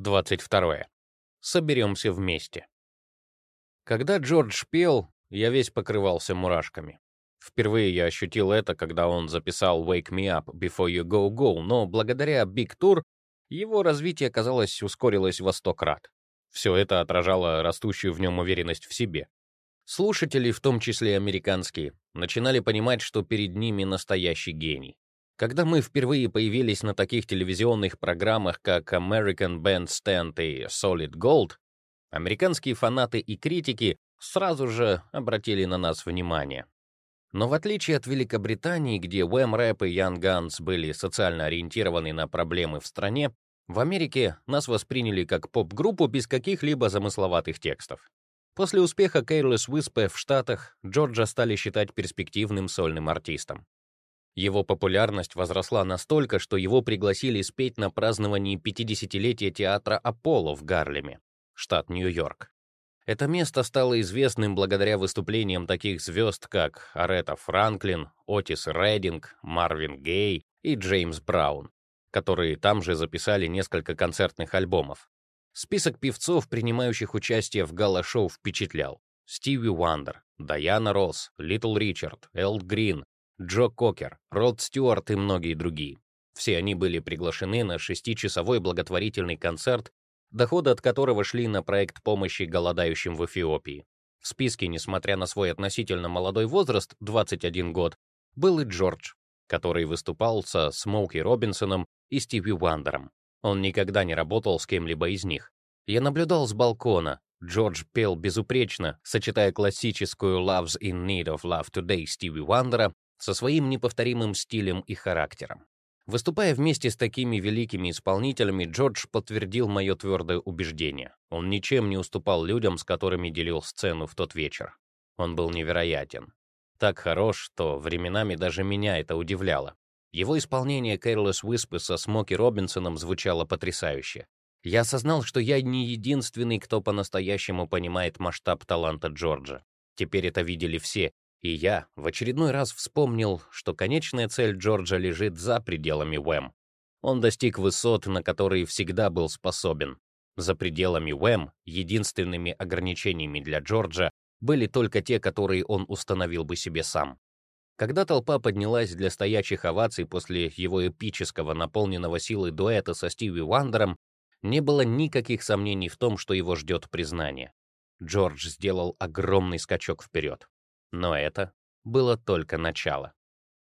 22. Соберемся вместе. Когда Джордж пел, я весь покрывался мурашками. Впервые я ощутил это, когда он записал «Wake Me Up Before You Go Go», но благодаря Big Tour его развитие, казалось, ускорилось во сто крат. Все это отражало растущую в нем уверенность в себе. Слушатели, в том числе американские, начинали понимать, что перед ними настоящий гений. Когда мы впервые появились на таких телевизионных программах, как American Bandstand и Solid Gold, американские фанаты и критики сразу же обратили на нас внимание. Но в отличие от Великобритании, где Wham Rap и Young Guns были социально ориентированы на проблемы в стране, в Америке нас восприняли как поп-группу без каких-либо замысловатых текстов. После успеха Careless Whisper в Штатах Джорджа стали считать перспективным сольным артистом. Его популярность возросла настолько, что его пригласили спеть на праздновании 50-летия театра Аполло в Гарлеме, штат Нью-Йорк. Это место стало известным благодаря выступлениям таких звезд, как Арета Франклин, Отис Рединг, Марвин Гей и Джеймс Браун, которые там же записали несколько концертных альбомов. Список певцов, принимающих участие в гала-шоу, впечатлял. Стиви Уандер, Дайана Росс, Литл Ричард, Эл Грин, Джо Кокер, Род Стюарт и многие другие. Все они были приглашены на шестичасовой благотворительный концерт, доходы от которого шли на проект помощи голодающим в Эфиопии. В списке, несмотря на свой относительно молодой возраст, 21 год, был и Джордж, который выступал со Смоуки Робинсоном и Стиви Уандером. Он никогда не работал с кем-либо из них. Я наблюдал с балкона. Джордж пел безупречно, сочетая классическую «Love's in Need of Love Today» Стиви Уандера со своим неповторимым стилем и характером. Выступая вместе с такими великими исполнителями, Джордж подтвердил мое твердое убеждение. Он ничем не уступал людям, с которыми делил сцену в тот вечер. Он был невероятен. Так хорош, что временами даже меня это удивляло. Его исполнение Careless Whisper со Смоки Робинсоном звучало потрясающе. Я осознал, что я не единственный, кто по-настоящему понимает масштаб таланта Джорджа. Теперь это видели все, и я в очередной раз вспомнил, что конечная цель Джорджа лежит за пределами Уэм. Он достиг высот, на которые всегда был способен. За пределами Уэм единственными ограничениями для Джорджа были только те, которые он установил бы себе сам. Когда толпа поднялась для стоячих оваций после его эпического, наполненного силой дуэта со Стиви Уандером, не было никаких сомнений в том, что его ждет признание. Джордж сделал огромный скачок вперед. Но это было только начало.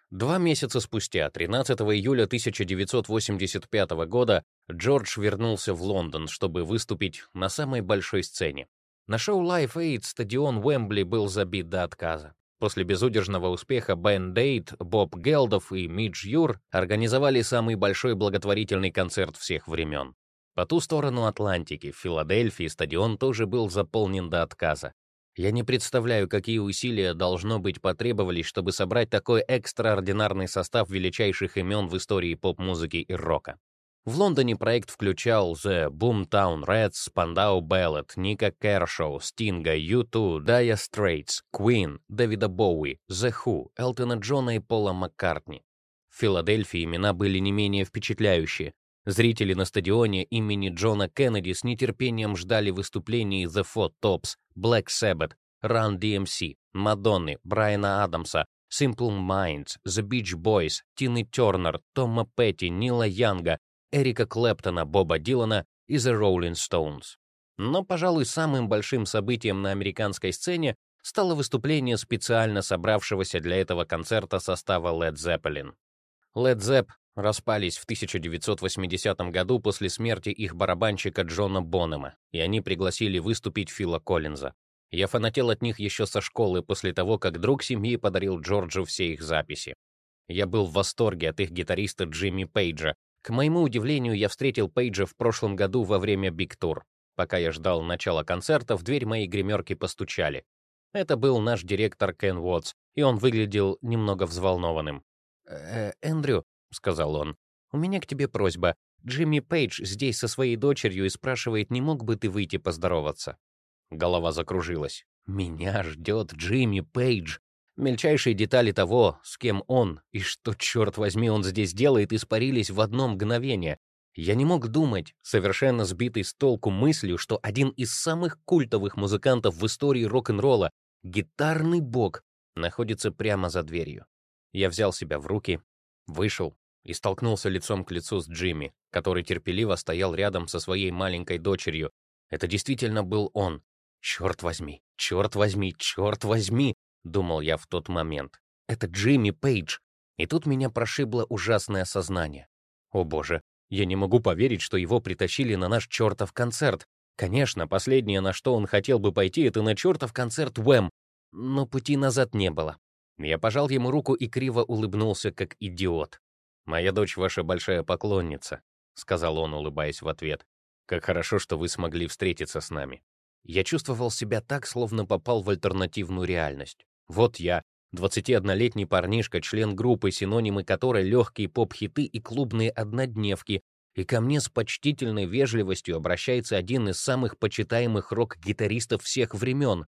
Два месяца спустя, 13 июля 1985 года, Джордж вернулся в Лондон, чтобы выступить на самой большой сцене. На шоу Live Aid стадион Уэмбли был забит до отказа. После безудержного успеха Бен Дейт, Боб Гелдов и Мидж Юр организовали самый большой благотворительный концерт всех времен. По ту сторону Атлантики, в Филадельфии, стадион тоже был заполнен до отказа. Я не представляю, какие усилия должно быть потребовались, чтобы собрать такой экстраординарный состав величайших имен в истории поп-музыки и рока. В Лондоне проект включал The Boomtown Rats, Spandau Ballet, Ника Кершоу, Стинга, U2, Dire Straits, Queen, Дэвида Боуи, The Who, Элтона Джона и Пола Маккартни. В Филадельфии имена были не менее впечатляющие. Зрители на стадионе имени Джона Кеннеди с нетерпением ждали выступлений The Four Tops, Black Sabbath, Run DMC, Мадонны, Брайана Адамса, Simple Minds, The Beach Boys, Тины Тернер, Тома Петти, Нила Янга, Эрика Клэптона, Боба Дилана и The Rolling Stones. Но, пожалуй, самым большим событием на американской сцене стало выступление специально собравшегося для этого концерта состава Led Zeppelin. Led Zepp распались в 1980 году после смерти их барабанщика Джона Бонема, и они пригласили выступить Фила Коллинза. Я фанател от них еще со школы после того, как друг семьи подарил Джорджу все их записи. Я был в восторге от их гитариста Джимми Пейджа. К моему удивлению, я встретил Пейджа в прошлом году во время Биг Тур. Пока я ждал начала концерта, в дверь моей гримерки постучали. Это был наш директор Кен Уотс, и он выглядел немного взволнованным. «Э, «Эндрю, — сказал он. «У меня к тебе просьба. Джимми Пейдж здесь со своей дочерью и спрашивает, не мог бы ты выйти поздороваться?» Голова закружилась. «Меня ждет Джимми Пейдж. Мельчайшие детали того, с кем он и что, черт возьми, он здесь делает, испарились в одно мгновение. Я не мог думать, совершенно сбитый с толку мыслью, что один из самых культовых музыкантов в истории рок-н-ролла, гитарный бог, находится прямо за дверью. Я взял себя в руки, вышел и столкнулся лицом к лицу с Джимми, который терпеливо стоял рядом со своей маленькой дочерью. Это действительно был он. «Черт возьми, черт возьми, черт возьми!» — думал я в тот момент. «Это Джимми Пейдж!» И тут меня прошибло ужасное сознание. О боже, я не могу поверить, что его притащили на наш чертов концерт. Конечно, последнее, на что он хотел бы пойти, это на чертов концерт Уэм. Но пути назад не было. Я пожал ему руку и криво улыбнулся, как идиот. «Моя дочь ваша большая поклонница», — сказал он, улыбаясь в ответ. «Как хорошо, что вы смогли встретиться с нами». Я чувствовал себя так, словно попал в альтернативную реальность. Вот я, 21-летний парнишка, член группы, синонимы которой легкие поп-хиты и клубные однодневки, и ко мне с почтительной вежливостью обращается один из самых почитаемых рок-гитаристов всех времен.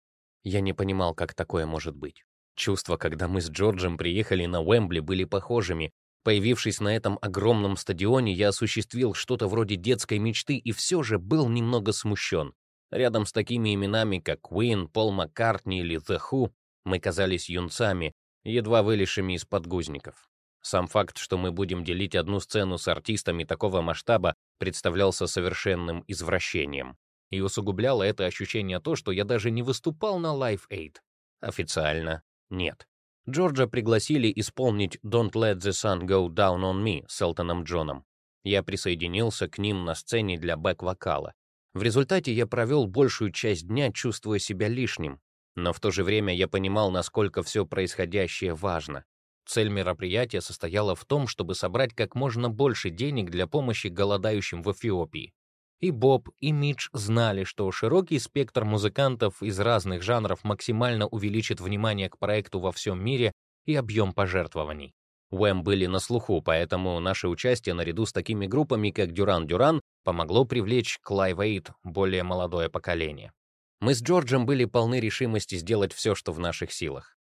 Я не понимал, как такое может быть. Чувства, когда мы с Джорджем приехали на Уэмбли, были похожими. Появившись на этом огромном стадионе, я осуществил что-то вроде детской мечты и все же был немного смущен. Рядом с такими именами, как Queen, Пол Маккартни или The Who, мы казались юнцами, едва вылезшими из подгузников. Сам факт, что мы будем делить одну сцену с артистами такого масштаба, представлялся совершенным извращением. И усугубляло это ощущение то, что я даже не выступал на Live Aid. Официально нет. Джорджа пригласили исполнить «Don't Let the Sun Go Down on Me» с Элтоном Джоном. Я присоединился к ним на сцене для бэк-вокала. В результате я провел большую часть дня, чувствуя себя лишним, но в то же время я понимал, насколько все происходящее важно. Цель мероприятия состояла в том, чтобы собрать как можно больше денег для помощи голодающим в Эфиопии. И Боб, и Мидж знали, что широкий спектр музыкантов из разных жанров максимально увеличит внимание к проекту во всем мире и объем пожертвований. Уэм были на слуху, поэтому наше участие наряду с такими группами, как Дюран Дюран, помогло привлечь к Live Aid более молодое поколение. Мы с Джорджем были полны решимости сделать все, что в наших силах.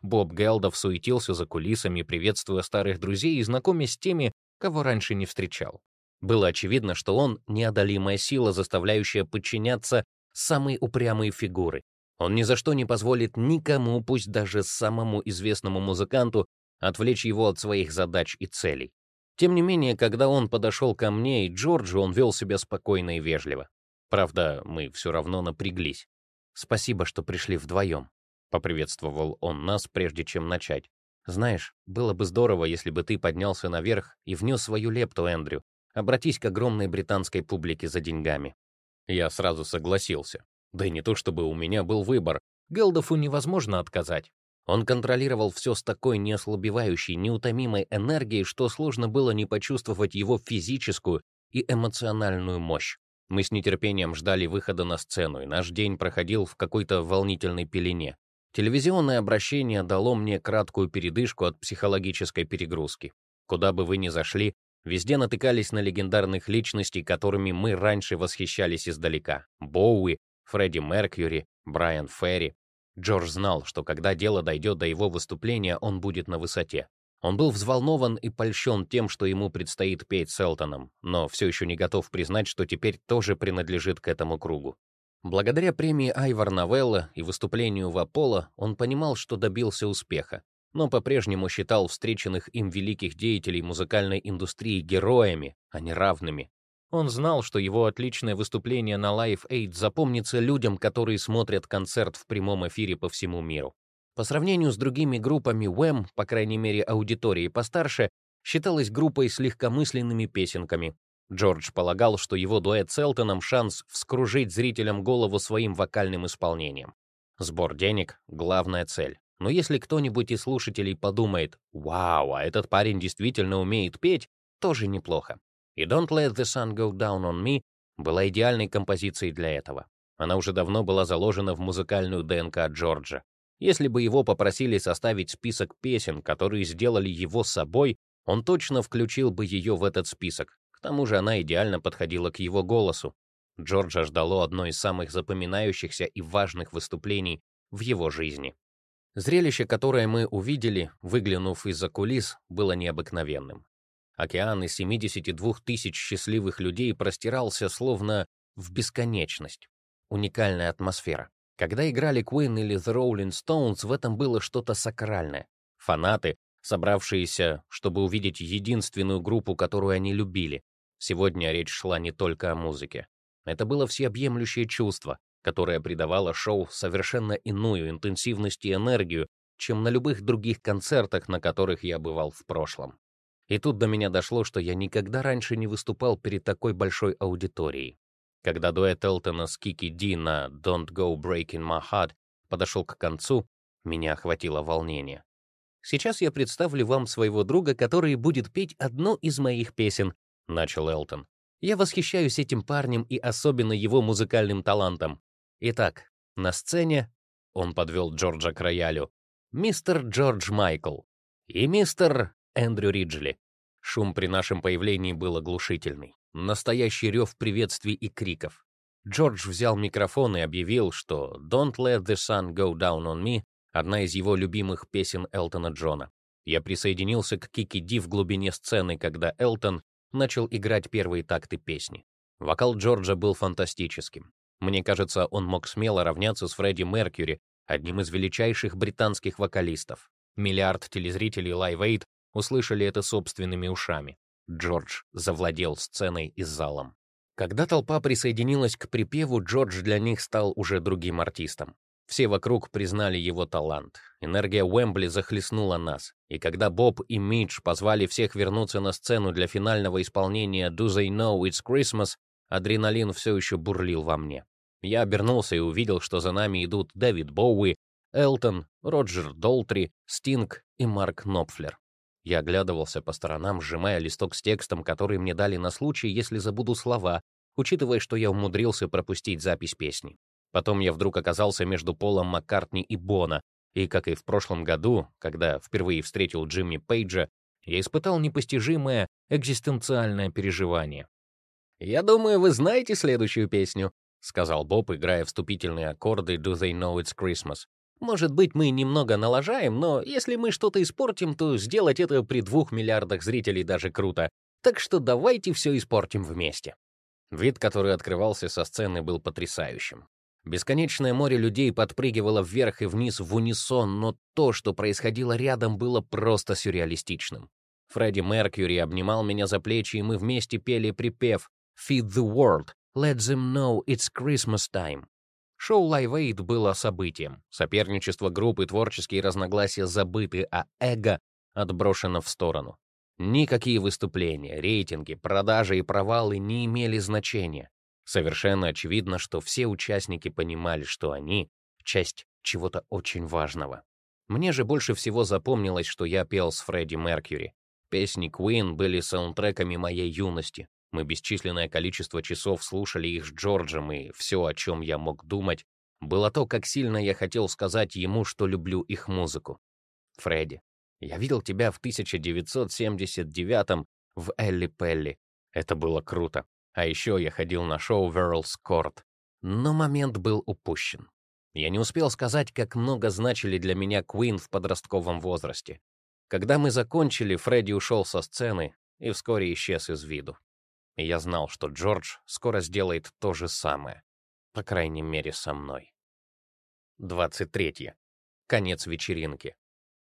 Боб Гелдов суетился за кулисами, приветствуя старых друзей и знакомясь с теми, кого раньше не встречал. Было очевидно, что он — неодолимая сила, заставляющая подчиняться самые упрямые фигуры. Он ни за что не позволит никому, пусть даже самому известному музыканту, отвлечь его от своих задач и целей. Тем не менее, когда он подошел ко мне и Джорджу, он вел себя спокойно и вежливо. Правда, мы все равно напряглись. «Спасибо, что пришли вдвоем», — поприветствовал он нас, прежде чем начать. «Знаешь, было бы здорово, если бы ты поднялся наверх и внес свою лепту, Эндрю. Обратись к огромной британской публике за деньгами». Я сразу согласился. Да и не то чтобы у меня был выбор. Гелдофу невозможно отказать. Он контролировал все с такой неослабевающей, неутомимой энергией, что сложно было не почувствовать его физическую и эмоциональную мощь. Мы с нетерпением ждали выхода на сцену, и наш день проходил в какой-то волнительной пелене. Телевизионное обращение дало мне краткую передышку от психологической перегрузки. Куда бы вы ни зашли, везде натыкались на легендарных личностей, которыми мы раньше восхищались издалека. Боуи, Фредди Меркьюри, Брайан Ферри. Джордж знал, что когда дело дойдет до его выступления, он будет на высоте. Он был взволнован и польщен тем, что ему предстоит петь с Элтоном, но все еще не готов признать, что теперь тоже принадлежит к этому кругу. Благодаря премии Айвар Новелла и выступлению в Аполло он понимал, что добился успеха, но по-прежнему считал встреченных им великих деятелей музыкальной индустрии героями, а не равными. Он знал, что его отличное выступление на Live Aid запомнится людям, которые смотрят концерт в прямом эфире по всему миру. По сравнению с другими группами Wham, по крайней мере аудитории постарше, считалась группой с легкомысленными песенками. Джордж полагал, что его дуэт с Элтоном шанс вскружить зрителям голову своим вокальным исполнением. Сбор денег — главная цель. Но если кто-нибудь из слушателей подумает «Вау, а этот парень действительно умеет петь», тоже неплохо. И «Don't Let the Sun Go Down on Me» была идеальной композицией для этого. Она уже давно была заложена в музыкальную ДНК Джорджа. Если бы его попросили составить список песен, которые сделали его собой, он точно включил бы ее в этот список. К тому же она идеально подходила к его голосу. Джорджа ждало одно из самых запоминающихся и важных выступлений в его жизни. Зрелище, которое мы увидели, выглянув из-за кулис, было необыкновенным. Океан из 72 тысяч счастливых людей простирался словно в бесконечность. Уникальная атмосфера. Когда играли Queen или The Rolling Stones, в этом было что-то сакральное. Фанаты, собравшиеся, чтобы увидеть единственную группу, которую они любили. Сегодня речь шла не только о музыке. Это было всеобъемлющее чувство, которое придавало шоу совершенно иную интенсивность и энергию, чем на любых других концертах, на которых я бывал в прошлом. И тут до меня дошло, что я никогда раньше не выступал перед такой большой аудиторией. Когда дуэт Элтона с Кики Ди на «Don't Go Breaking My Heart» подошел к концу, меня охватило волнение. «Сейчас я представлю вам своего друга, который будет петь одну из моих песен», — начал Элтон. «Я восхищаюсь этим парнем и особенно его музыкальным талантом. Итак, на сцене он подвел Джорджа к роялю. Мистер Джордж Майкл и мистер Эндрю Риджли. Шум при нашем появлении был оглушительный. Настоящий рев приветствий и криков. Джордж взял микрофон и объявил, что «Don't let the sun go down on me» — одна из его любимых песен Элтона Джона. Я присоединился к Кики Ди в глубине сцены, когда Элтон начал играть первые такты песни. Вокал Джорджа был фантастическим. Мне кажется, он мог смело равняться с Фредди Меркьюри, одним из величайших британских вокалистов. Миллиард телезрителей Live Aid услышали это собственными ушами. Джордж завладел сценой и залом. Когда толпа присоединилась к припеву, Джордж для них стал уже другим артистом. Все вокруг признали его талант. Энергия Уэмбли захлестнула нас. И когда Боб и Мидж позвали всех вернуться на сцену для финального исполнения «Do They Know It's Christmas», адреналин все еще бурлил во мне. Я обернулся и увидел, что за нами идут Дэвид Боуи, Элтон, Роджер Долтри, Стинг и Марк Нопфлер. Я оглядывался по сторонам, сжимая листок с текстом, который мне дали на случай, если забуду слова, учитывая, что я умудрился пропустить запись песни. Потом я вдруг оказался между Полом Маккартни и Бона, и, как и в прошлом году, когда впервые встретил Джимми Пейджа, я испытал непостижимое экзистенциальное переживание. «Я думаю, вы знаете следующую песню», — сказал Боб, играя вступительные аккорды «Do They Know It's Christmas». Может быть, мы немного налажаем, но если мы что-то испортим, то сделать это при двух миллиардах зрителей даже круто. Так что давайте все испортим вместе. Вид, который открывался со сцены, был потрясающим. Бесконечное море людей подпрыгивало вверх и вниз в унисон, но то, что происходило рядом, было просто сюрреалистичным. Фредди Меркьюри обнимал меня за плечи, и мы вместе пели припев «Feed the world, let them know it's Christmas time». Шоу Live Aid было событием. Соперничество группы, творческие разногласия забыты, а эго отброшено в сторону. Никакие выступления, рейтинги, продажи и провалы не имели значения. Совершенно очевидно, что все участники понимали, что они — часть чего-то очень важного. Мне же больше всего запомнилось, что я пел с Фредди Меркьюри. Песни Queen были саундтреками моей юности. Мы бесчисленное количество часов слушали их с Джорджем, и все, о чем я мог думать, было то, как сильно я хотел сказать ему, что люблю их музыку. Фредди, я видел тебя в 1979 в Элли Пелли. Это было круто. А еще я ходил на шоу Верлс Корт. Но момент был упущен. Я не успел сказать, как много значили для меня Куин в подростковом возрасте. Когда мы закончили, Фредди ушел со сцены и вскоре исчез из виду. И я знал, что Джордж скоро сделает то же самое. По крайней мере, со мной. 23. Конец вечеринки.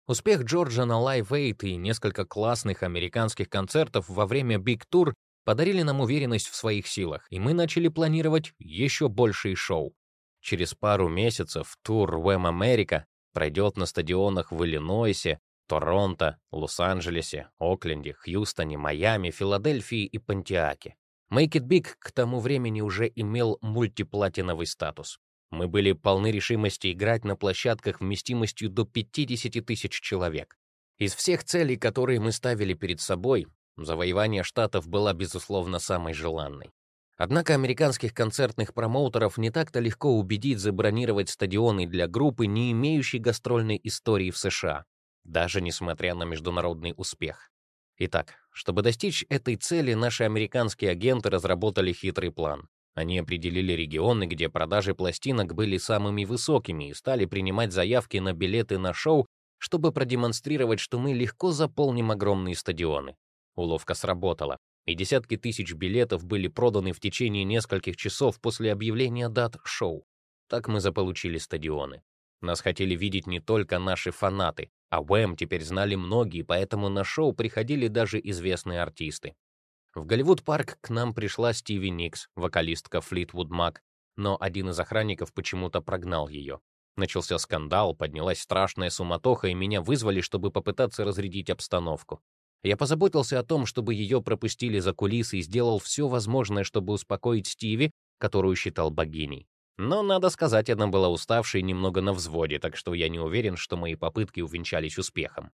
Успех Джорджа на Live Aid и несколько классных американских концертов во время Big Tour подарили нам уверенность в своих силах, и мы начали планировать еще большие шоу. Через пару месяцев тур Wham America пройдет на стадионах в Иллинойсе, Торонто, Лос-Анджелесе, Окленде, Хьюстоне, Майами, Филадельфии и Пантиаке. Make It Big к тому времени уже имел мультиплатиновый статус. Мы были полны решимости играть на площадках вместимостью до 50 тысяч человек. Из всех целей, которые мы ставили перед собой, завоевание штатов была, безусловно, самой желанной. Однако американских концертных промоутеров не так-то легко убедить забронировать стадионы для группы, не имеющей гастрольной истории в США даже несмотря на международный успех. Итак, чтобы достичь этой цели, наши американские агенты разработали хитрый план. Они определили регионы, где продажи пластинок были самыми высокими и стали принимать заявки на билеты на шоу, чтобы продемонстрировать, что мы легко заполним огромные стадионы. Уловка сработала, и десятки тысяч билетов были проданы в течение нескольких часов после объявления дат шоу. Так мы заполучили стадионы. Нас хотели видеть не только наши фанаты, а Уэм теперь знали многие, поэтому на шоу приходили даже известные артисты. В Голливуд-парк к нам пришла Стиви Никс, вокалистка Флитвуд Мак, но один из охранников почему-то прогнал ее. Начался скандал, поднялась страшная суматоха, и меня вызвали, чтобы попытаться разрядить обстановку. Я позаботился о том, чтобы ее пропустили за кулисы и сделал все возможное, чтобы успокоить Стиви, которую считал богиней. Но, надо сказать, она была уставшей и немного на взводе, так что я не уверен, что мои попытки увенчались успехом.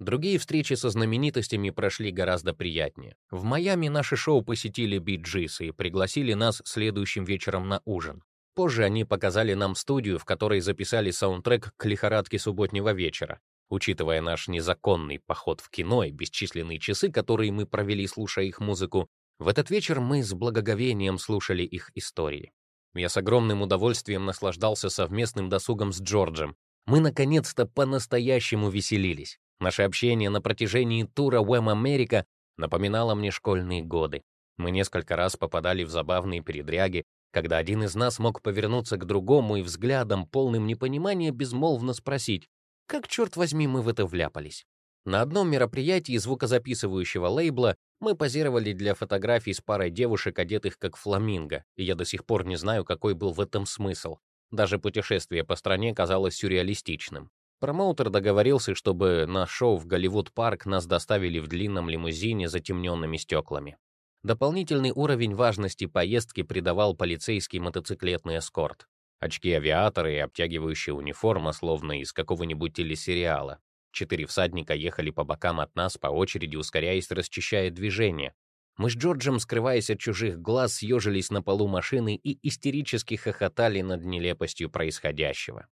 Другие встречи со знаменитостями прошли гораздо приятнее. В Майами наше шоу посетили Би-Джис и пригласили нас следующим вечером на ужин. Позже они показали нам студию, в которой записали саундтрек к лихорадке субботнего вечера. Учитывая наш незаконный поход в кино и бесчисленные часы, которые мы провели, слушая их музыку, в этот вечер мы с благоговением слушали их истории. Я с огромным удовольствием наслаждался совместным досугом с Джорджем. Мы наконец-то по-настоящему веселились. Наше общение на протяжении тура Уэм Америка напоминало мне школьные годы. Мы несколько раз попадали в забавные передряги, когда один из нас мог повернуться к другому и взглядом, полным непонимания, безмолвно спросить, как, черт возьми, мы в это вляпались. На одном мероприятии звукозаписывающего лейбла мы позировали для фотографий с парой девушек, одетых как фламинго, и я до сих пор не знаю, какой был в этом смысл. Даже путешествие по стране казалось сюрреалистичным. Промоутер договорился, чтобы на шоу в Голливуд-парк нас доставили в длинном лимузине с затемненными стеклами. Дополнительный уровень важности поездки придавал полицейский мотоциклетный эскорт. Очки авиатора и обтягивающая униформа, словно из какого-нибудь телесериала. Четыре всадника ехали по бокам от нас, по очереди ускоряясь, расчищая движение. Мы с Джорджем, скрываясь от чужих глаз, съежились на полу машины и истерически хохотали над нелепостью происходящего.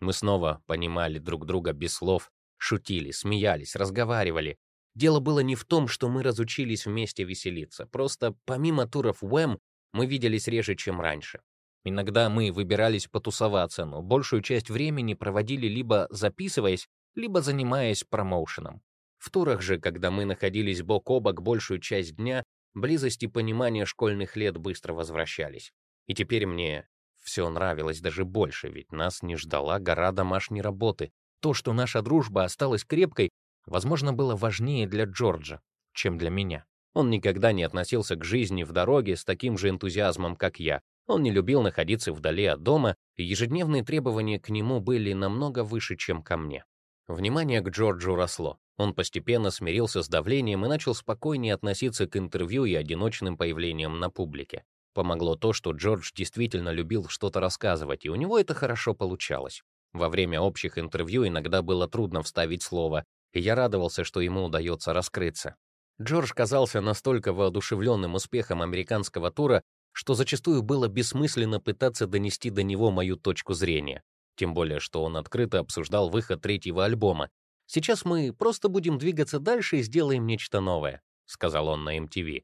Мы снова понимали друг друга без слов, шутили, смеялись, разговаривали. Дело было не в том, что мы разучились вместе веселиться, просто помимо туров Уэм мы виделись реже, чем раньше. Иногда мы выбирались потусоваться, но большую часть времени проводили либо записываясь, либо занимаясь промоушеном. В турах же, когда мы находились бок о бок большую часть дня, близость и понимание школьных лет быстро возвращались. И теперь мне все нравилось даже больше, ведь нас не ждала гора домашней работы. То, что наша дружба осталась крепкой, возможно, было важнее для Джорджа, чем для меня. Он никогда не относился к жизни в дороге с таким же энтузиазмом, как я. Он не любил находиться вдали от дома, и ежедневные требования к нему были намного выше, чем ко мне. Внимание к Джорджу росло. Он постепенно смирился с давлением и начал спокойнее относиться к интервью и одиночным появлениям на публике. Помогло то, что Джордж действительно любил что-то рассказывать, и у него это хорошо получалось. Во время общих интервью иногда было трудно вставить слово, и я радовался, что ему удается раскрыться. Джордж казался настолько воодушевленным успехом американского тура, что зачастую было бессмысленно пытаться донести до него мою точку зрения. Тем более, что он открыто обсуждал выход третьего альбома. «Сейчас мы просто будем двигаться дальше и сделаем нечто новое», — сказал он на MTV.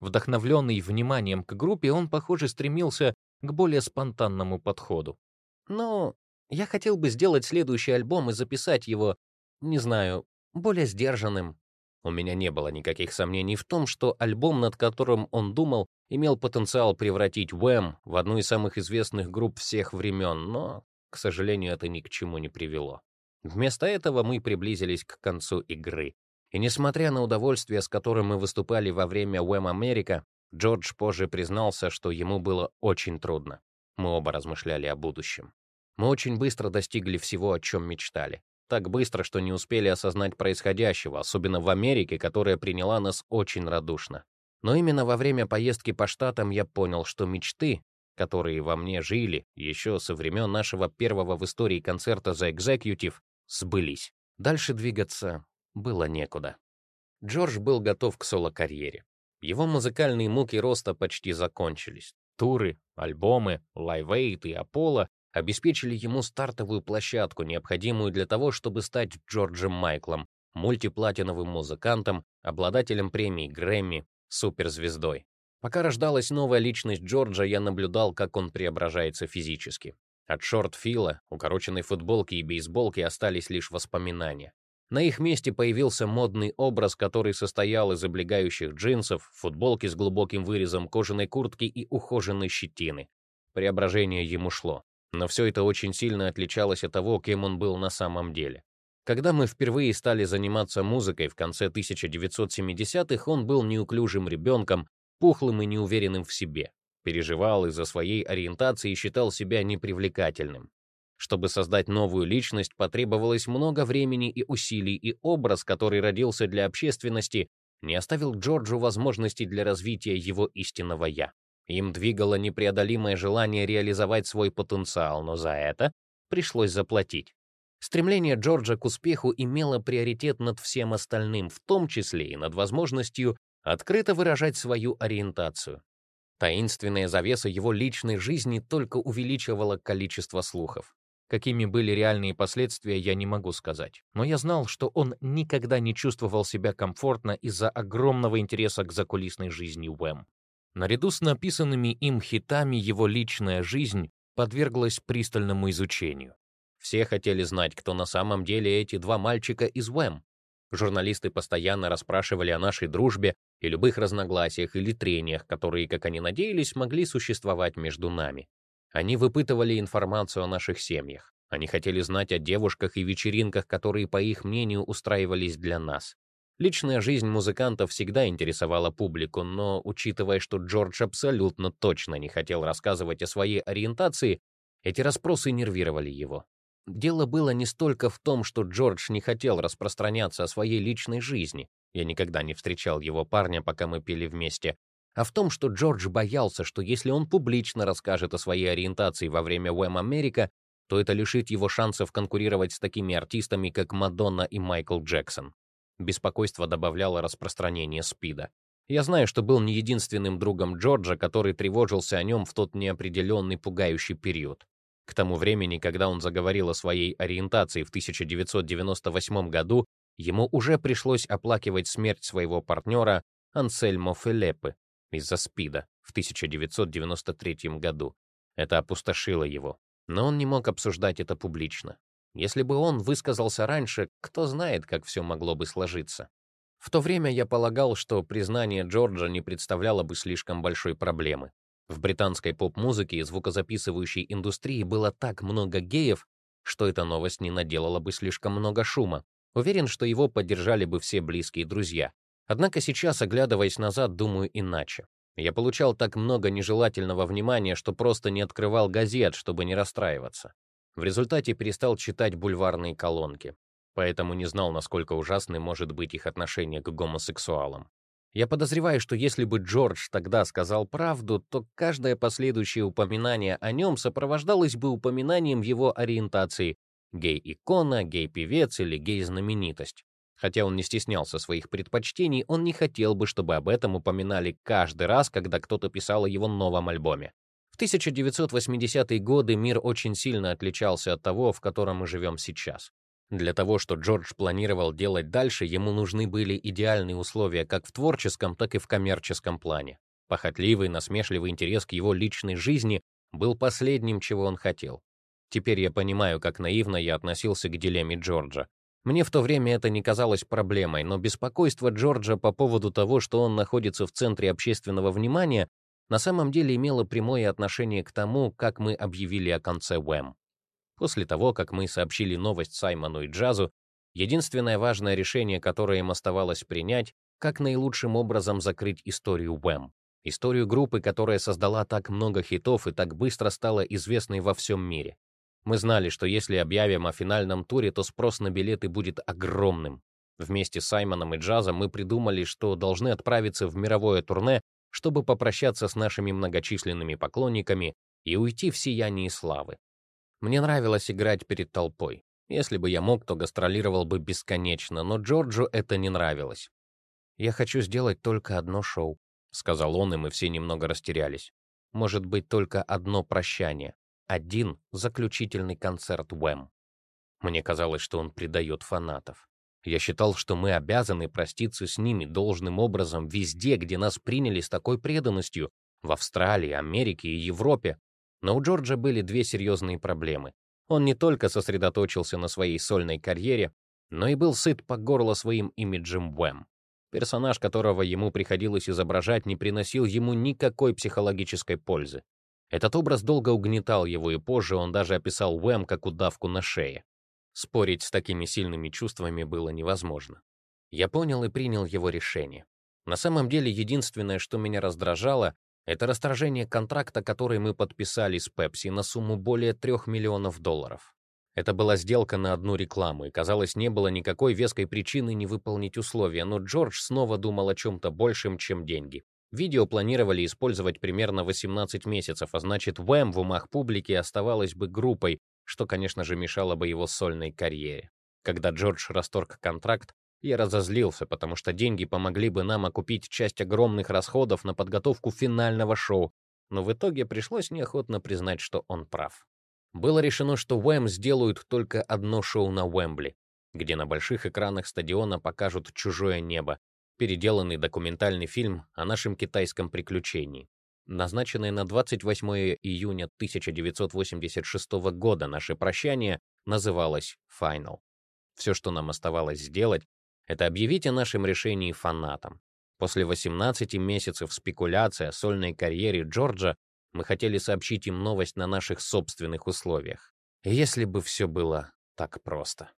Вдохновленный вниманием к группе, он, похоже, стремился к более спонтанному подходу. «Но я хотел бы сделать следующий альбом и записать его, не знаю, более сдержанным». У меня не было никаких сомнений в том, что альбом, над которым он думал, имел потенциал превратить Wham в одну из самых известных групп всех времен, но к сожалению, это ни к чему не привело. Вместо этого мы приблизились к концу игры. И несмотря на удовольствие, с которым мы выступали во время Уэм Америка, Джордж позже признался, что ему было очень трудно. Мы оба размышляли о будущем. Мы очень быстро достигли всего, о чем мечтали. Так быстро, что не успели осознать происходящего, особенно в Америке, которая приняла нас очень радушно. Но именно во время поездки по штатам я понял, что мечты, которые во мне жили еще со времен нашего первого в истории концерта за Executive, сбылись. Дальше двигаться было некуда. Джордж был готов к соло-карьере. Его музыкальные муки роста почти закончились. Туры, альбомы, Live и Apollo обеспечили ему стартовую площадку, необходимую для того, чтобы стать Джорджем Майклом, мультиплатиновым музыкантом, обладателем премий Грэмми, суперзвездой. Пока рождалась новая личность Джорджа, я наблюдал, как он преображается физически. От шорт Фила, укороченной футболки и бейсболки остались лишь воспоминания. На их месте появился модный образ, который состоял из облегающих джинсов, футболки с глубоким вырезом, кожаной куртки и ухоженной щетины. Преображение ему шло. Но все это очень сильно отличалось от того, кем он был на самом деле. Когда мы впервые стали заниматься музыкой в конце 1970-х, он был неуклюжим ребенком, пухлым и неуверенным в себе, переживал из-за своей ориентации и считал себя непривлекательным. Чтобы создать новую личность, потребовалось много времени и усилий, и образ, который родился для общественности, не оставил Джорджу возможности для развития его истинного «я». Им двигало непреодолимое желание реализовать свой потенциал, но за это пришлось заплатить. Стремление Джорджа к успеху имело приоритет над всем остальным, в том числе и над возможностью открыто выражать свою ориентацию. Таинственная завеса его личной жизни только увеличивала количество слухов. Какими были реальные последствия, я не могу сказать. Но я знал, что он никогда не чувствовал себя комфортно из-за огромного интереса к закулисной жизни Уэм. Наряду с написанными им хитами его личная жизнь подверглась пристальному изучению. Все хотели знать, кто на самом деле эти два мальчика из Уэм. Журналисты постоянно расспрашивали о нашей дружбе и любых разногласиях или трениях, которые, как они надеялись, могли существовать между нами. Они выпытывали информацию о наших семьях. Они хотели знать о девушках и вечеринках, которые, по их мнению, устраивались для нас. Личная жизнь музыкантов всегда интересовала публику, но, учитывая, что Джордж абсолютно точно не хотел рассказывать о своей ориентации, эти расспросы нервировали его. Дело было не столько в том, что Джордж не хотел распространяться о своей личной жизни, я никогда не встречал его парня, пока мы пели вместе, а в том, что Джордж боялся, что если он публично расскажет о своей ориентации во время Wham Америка, то это лишит его шансов конкурировать с такими артистами, как Мадонна и Майкл Джексон. Беспокойство добавляло распространение СПИДа. Я знаю, что был не единственным другом Джорджа, который тревожился о нем в тот неопределенный пугающий период. К тому времени, когда он заговорил о своей ориентации в 1998 году, ему уже пришлось оплакивать смерть своего партнера Ансельмо Филеппе из-за СПИДа в 1993 году. Это опустошило его, но он не мог обсуждать это публично. Если бы он высказался раньше, кто знает, как все могло бы сложиться. В то время я полагал, что признание Джорджа не представляло бы слишком большой проблемы. В британской поп-музыке и звукозаписывающей индустрии было так много геев, что эта новость не наделала бы слишком много шума. Уверен, что его поддержали бы все близкие друзья. Однако сейчас, оглядываясь назад, думаю иначе. Я получал так много нежелательного внимания, что просто не открывал газет, чтобы не расстраиваться. В результате перестал читать бульварные колонки, поэтому не знал, насколько ужасным может быть их отношение к гомосексуалам. Я подозреваю, что если бы Джордж тогда сказал правду, то каждое последующее упоминание о нем сопровождалось бы упоминанием его ориентации гей-икона, гей-певец или гей-знаменитость. Хотя он не стеснялся своих предпочтений, он не хотел бы, чтобы об этом упоминали каждый раз, когда кто-то писал о его новом альбоме. 1980-е годы мир очень сильно отличался от того, в котором мы живем сейчас. Для того, что Джордж планировал делать дальше, ему нужны были идеальные условия как в творческом, так и в коммерческом плане. Похотливый, насмешливый интерес к его личной жизни был последним, чего он хотел. Теперь я понимаю, как наивно я относился к дилемме Джорджа. Мне в то время это не казалось проблемой, но беспокойство Джорджа по поводу того, что он находится в центре общественного внимания, на самом деле имело прямое отношение к тому, как мы объявили о конце Уэм. После того, как мы сообщили новость Саймону и Джазу, единственное важное решение, которое им оставалось принять, как наилучшим образом закрыть историю Уэм. Историю группы, которая создала так много хитов и так быстро стала известной во всем мире. Мы знали, что если объявим о финальном туре, то спрос на билеты будет огромным. Вместе с Саймоном и Джазом мы придумали, что должны отправиться в мировое турне чтобы попрощаться с нашими многочисленными поклонниками и уйти в сиянии славы. Мне нравилось играть перед толпой. Если бы я мог, то гастролировал бы бесконечно, но Джорджу это не нравилось. «Я хочу сделать только одно шоу», — сказал он, и мы все немного растерялись. «Может быть, только одно прощание. Один заключительный концерт Уэм». Мне казалось, что он предает фанатов. Я считал, что мы обязаны проститься с ними должным образом везде, где нас приняли с такой преданностью, в Австралии, Америке и Европе. Но у Джорджа были две серьезные проблемы. Он не только сосредоточился на своей сольной карьере, но и был сыт по горло своим имиджем Уэм. Персонаж, которого ему приходилось изображать, не приносил ему никакой психологической пользы. Этот образ долго угнетал его, и позже он даже описал Уэм как удавку на шее. Спорить с такими сильными чувствами было невозможно. Я понял и принял его решение. На самом деле, единственное, что меня раздражало, это расторжение контракта, который мы подписали с Pepsi на сумму более трех миллионов долларов. Это была сделка на одну рекламу, и, казалось, не было никакой веской причины не выполнить условия, но Джордж снова думал о чем-то большем, чем деньги. Видео планировали использовать примерно 18 месяцев, а значит, Вэм в умах публики оставалась бы группой, что, конечно же, мешало бы его сольной карьере. Когда Джордж расторг контракт, я разозлился, потому что деньги помогли бы нам окупить часть огромных расходов на подготовку финального шоу, но в итоге пришлось неохотно признать, что он прав. Было решено, что Уэм сделают только одно шоу на Уэмбли, где на больших экранах стадиона покажут «Чужое небо», переделанный документальный фильм о нашем китайском приключении. Назначенное на 28 июня 1986 года наше прощание называлось «Final». Все, что нам оставалось сделать, это объявить о нашем решении фанатам. После 18 месяцев спекуляции о сольной карьере Джорджа мы хотели сообщить им новость на наших собственных условиях. Если бы все было так просто.